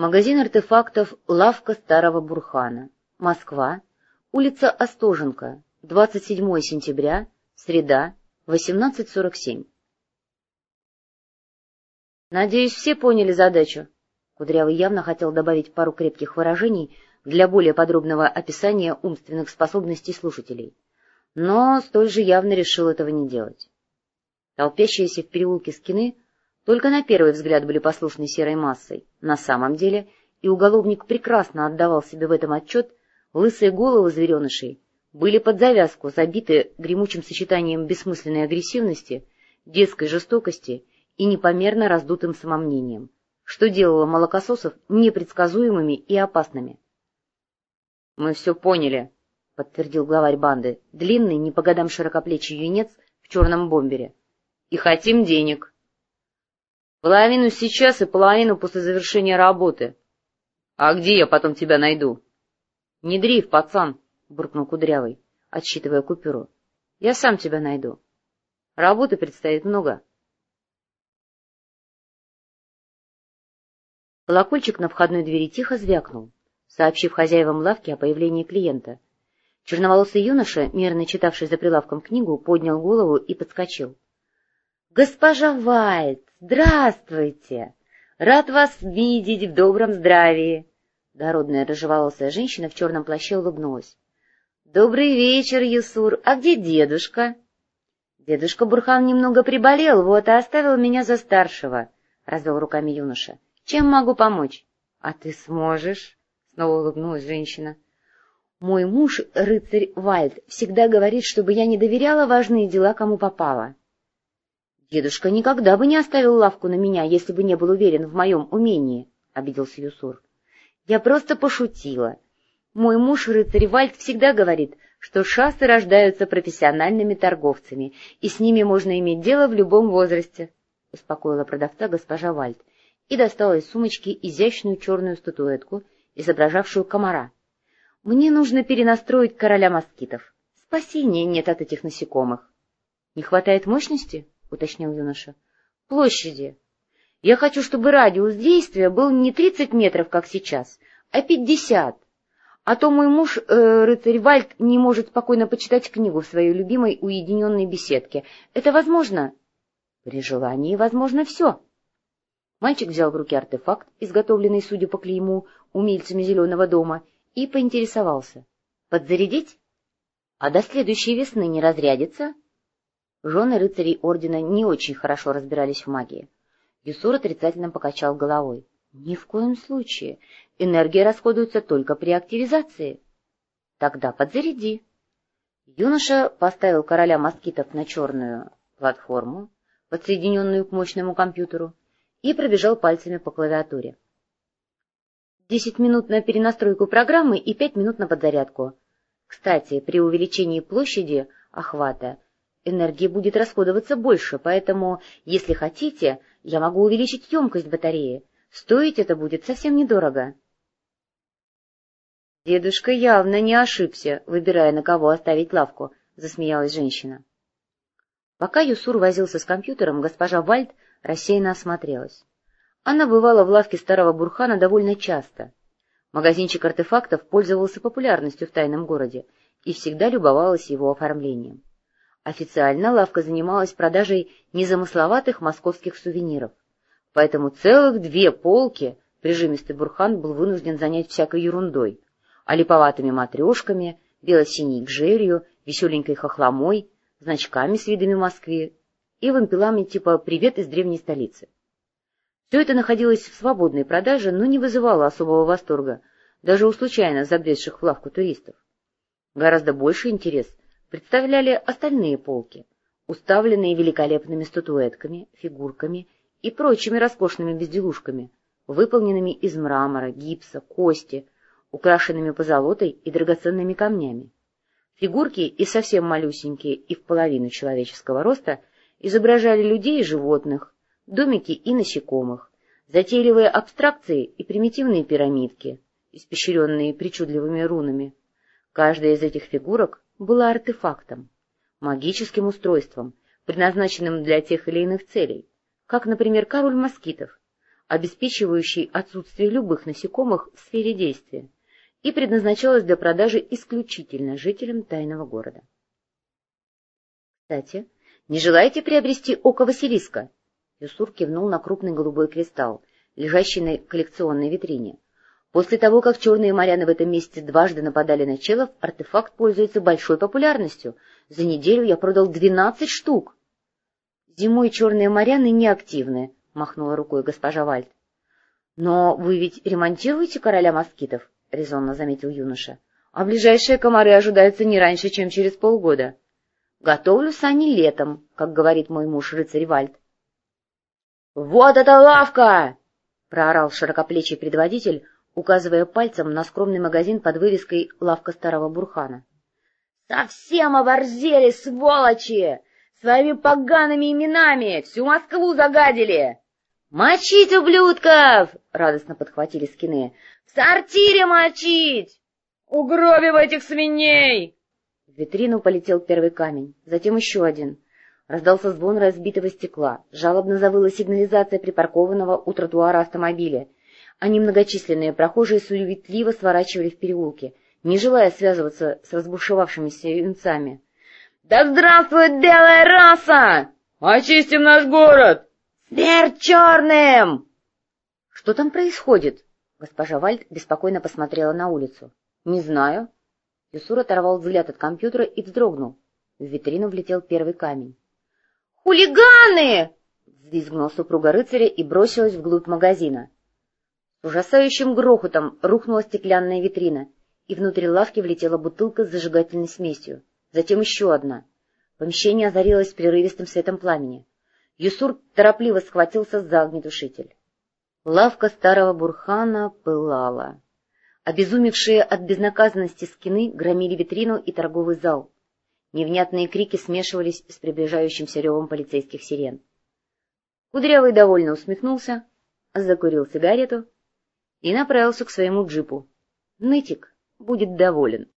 Магазин артефактов «Лавка старого Бурхана». Москва. Улица Остоженко. 27 сентября. Среда. 18.47. Надеюсь, все поняли задачу. Кудрявый явно хотел добавить пару крепких выражений для более подробного описания умственных способностей слушателей, но столь же явно решил этого не делать. Толпящиеся в переулке скины только на первый взгляд были послушны серой массой. На самом деле, и уголовник прекрасно отдавал себе в этом отчет, лысые головы зверенышей были под завязку забиты гремучим сочетанием бессмысленной агрессивности, детской жестокости и непомерно раздутым самомнением, что делало молокососов непредсказуемыми и опасными. — Мы все поняли, — подтвердил главарь банды, длинный, не по годам широкоплечий юнец в черном бомбере. — И хотим денег. — Половину сейчас и половину после завершения работы. — А где я потом тебя найду? — Не дрейф, пацан, — буркнул Кудрявый, отсчитывая купюру. — Я сам тебя найду. Работы предстоит много. — Колокольчик на входной двери тихо звякнул, сообщив хозяевам лавки о появлении клиента. Черноволосый юноша, мирно читавший за прилавком книгу, поднял голову и подскочил. — Госпожа Вайт, здравствуйте! Рад вас видеть в добром здравии! Дородная рыжеволосая женщина в черном плаще улыбнулась. — Добрый вечер, Юсур. А где дедушка? — Дедушка Бурхан немного приболел, вот и оставил меня за старшего, — развел руками юноша. — чем могу помочь? — А ты сможешь? — снова улыбнулась женщина. — Мой муж, рыцарь Вальд, всегда говорит, чтобы я не доверяла важные дела, кому попало. Дедушка никогда бы не оставил лавку на меня, если бы не был уверен в моем умении, — обиделся Юсур. — Я просто пошутила. Мой муж, рыцарь Вальд, всегда говорит, что шассы рождаются профессиональными торговцами, и с ними можно иметь дело в любом возрасте, — успокоила продавца госпожа Вальд и достала из сумочки изящную черную статуэтку, изображавшую комара. — Мне нужно перенастроить короля москитов. Спасения нет от этих насекомых. — Не хватает мощности? — уточнил юноша. — Площади. Я хочу, чтобы радиус действия был не тридцать метров, как сейчас, а пятьдесят. А то мой муж, э, рыцарь Вальд, не может спокойно почитать книгу в своей любимой уединенной беседке. Это возможно? — При желании возможно все. Мальчик взял в руки артефакт, изготовленный, судя по клейму, умельцами Зеленого дома, и поинтересовался. — Подзарядить? А до следующей весны не разрядится? Жены рыцарей ордена не очень хорошо разбирались в магии. Юсур отрицательно покачал головой. — Ни в коем случае. Энергия расходуется только при активизации. — Тогда подзаряди. Юноша поставил короля москитов на черную платформу, подсоединенную к мощному компьютеру, и пробежал пальцами по клавиатуре. Десять минут на перенастройку программы и пять минут на подзарядку. Кстати, при увеличении площади охвата энергии будет расходоваться больше, поэтому, если хотите, я могу увеличить емкость батареи. Стоить это будет совсем недорого. Дедушка явно не ошибся, выбирая, на кого оставить лавку, — засмеялась женщина. Пока Юсур возился с компьютером, госпожа Вальд рассеянно осмотрелась. Она бывала в лавке старого Бурхана довольно часто. Магазинчик артефактов пользовался популярностью в тайном городе и всегда любовалась его оформлением. Официально лавка занималась продажей незамысловатых московских сувениров, поэтому целых две полки прижимистый Бурхан был вынужден занять всякой ерундой, а липоватыми матрешками, бело-синей гжелью, веселенькой хохломой, значками с видами Москвы и вымпелами типа «Привет из древней столицы». Все это находилось в свободной продаже, но не вызывало особого восторга, даже у случайно забредших в лавку туристов. Гораздо больше интерес представляли остальные полки, уставленные великолепными статуэтками, фигурками и прочими роскошными безделушками, выполненными из мрамора, гипса, кости, украшенными позолотой и драгоценными камнями. Фигурки и совсем малюсенькие, и в половину человеческого роста, изображали людей и животных, домики и насекомых, затейливые абстракции и примитивные пирамидки, испещренные причудливыми рунами. Каждая из этих фигурок была артефактом, магическим устройством, предназначенным для тех или иных целей, как, например, король москитов, обеспечивающий отсутствие любых насекомых в сфере действия, и предназначалась для продажи исключительно жителям тайного города. Кстати, не желаете приобрести око Василиска? Юсур кивнул на крупный голубой кристалл, лежащий на коллекционной витрине. После того, как черные моряны в этом месте дважды нападали на челов, артефакт пользуется большой популярностью. За неделю я продал двенадцать штук. — Зимой черные моряны неактивны, — махнула рукой госпожа Вальд. — Но вы ведь ремонтируете короля москитов? — резонно заметил юноша. — А ближайшие комары ожидаются не раньше, чем через полгода. — Готовлю сани летом, как говорит мой муж рыцарь Вальд. — Вот эта лавка! — проорал широкоплечий предводитель, указывая пальцем на скромный магазин под вывеской «Лавка старого Бурхана». «Совсем оборзели, сволочи! Своими погаными именами всю Москву загадили!» «Мочить ублюдков!» — радостно подхватили скины. «В сортире мочить! Угробив этих свиней!» В витрину полетел первый камень, затем еще один. Раздался звон разбитого стекла, жалобно завыла сигнализация припаркованного у тротуара автомобиля — а немногочисленные прохожие суетливо сворачивали в переулки, не желая связываться с разбушевавшимися юнцами. — Да здравствует белая раса! Очистим наш город! Смерть черным! — Что там происходит? Госпожа Вальд беспокойно посмотрела на улицу. — Не знаю. Юсур оторвал взгляд от компьютера и вздрогнул. В витрину влетел первый камень. «Хулиганы!» — взвизгнула супруга рыцаря и бросилась вглубь магазина. С ужасающим грохотом рухнула стеклянная витрина, и внутрь лавки влетела бутылка с зажигательной смесью. Затем еще одна. Помещение озарилось прерывистым светом пламени. Юсур торопливо схватился за огнетушитель. Лавка старого бурхана пылала. Обезумевшие от безнаказанности скины громили витрину и торговый зал. Невнятные крики смешивались с приближающимся ревом полицейских сирен. Кудрявый довольно усмехнулся, закурил сигарету и направился к своему джипу. Нытик будет доволен.